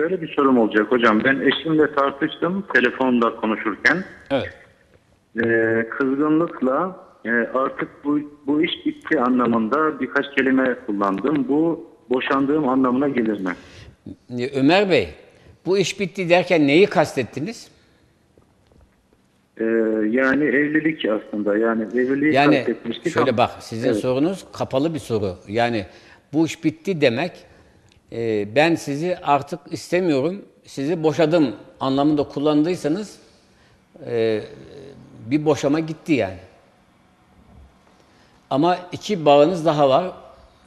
şöyle bir sorum olacak hocam. Ben eşimle tartıştım telefonda konuşurken. Evet. Ee, kızgınlıkla e, artık bu, bu iş bitti anlamında birkaç kelime kullandım. Bu boşandığım anlamına gelir mi? Ömer Bey, bu iş bitti derken neyi kastettiniz? Ee, yani evlilik aslında. Yani evliliği Yani kastetmiştik şöyle ama- bak sizin Evet. sorunuz kapalı bir soru. Yani bu iş bitti demek e, ben sizi artık istemiyorum, sizi boşadım anlamında kullandıysanız e, bir boşama gitti yani. Ama iki bağınız daha var.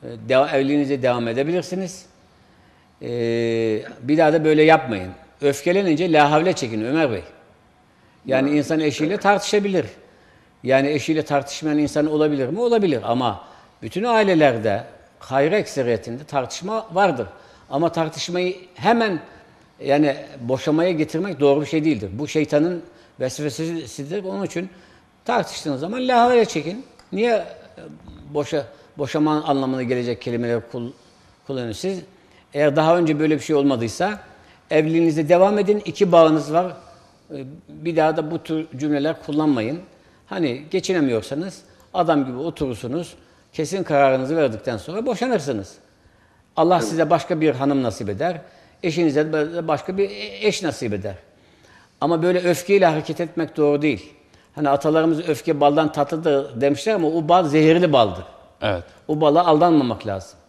E, deva- evliliğinize devam edebilirsiniz. E, bir daha da böyle yapmayın. Öfkelenince la havle çekin Ömer Bey. Yani insan eşiyle tartışabilir. Yani eşiyle tartışmayan insan olabilir mi? Olabilir ama bütün ailelerde hayır ekseriyetinde tartışma vardır. Ama tartışmayı hemen yani boşamaya getirmek doğru bir şey değildir. Bu şeytanın vesvesesidir. Onun için tartıştığınız zaman lahavaya çekin. Niye e, boşa boşama anlamına gelecek kelimeleri kul, kullanıyorsunuz? Siz eğer daha önce böyle bir şey olmadıysa evliliğinize devam edin. İki bağınız var. Ee, Bir daha da bu tür cümleler kullanmayın. Hani geçinemiyorsanız adam gibi oturursunuz. Kesin kararınızı verdikten sonra boşanırsınız. Allah size başka bir hanım nasip eder. Eşinize de başka bir eş nasip eder. Ama böyle öfkeyle hareket etmek doğru değil. Hani atalarımız öfke baldan tatlıdır demişler ama o bal zehirli baldır. Evet. O bala aldanmamak lazım.